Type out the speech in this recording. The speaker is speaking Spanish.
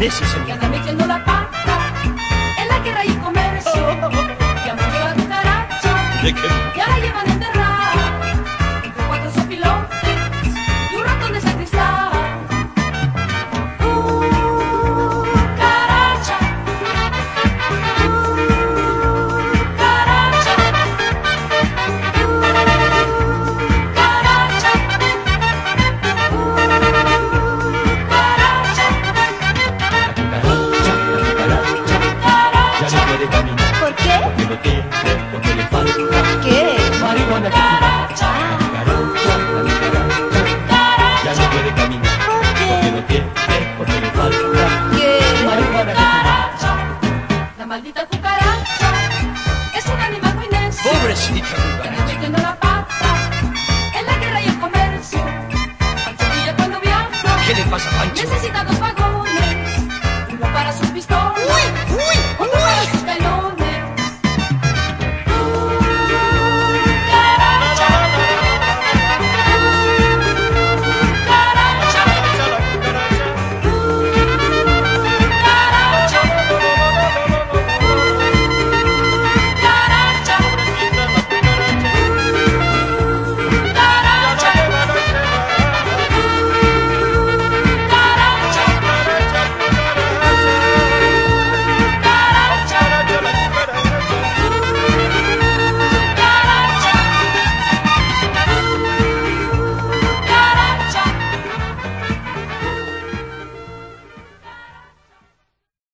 que señor. anda metiendo la pata en la guerra y comercio, que murió la cucaracha ¿De qué? y ahora llevan enterrada porque no tiene, porque le falta. ¿Qué? Marihuana caracha, garoto, la Ya no puede caminar, porque no tiene, porque le falta. ¿Qué? Marihuana caracha, la maldita cucaracha, es un animal muy necio. Pobrecita cucaracha. Metiendo la pata en la guerra y el comercio. Pancho Villa cuando viaja. ¿Qué le pasa, Pancho? Necesita dos vagones, uno para sus pistolas. Uy, uy.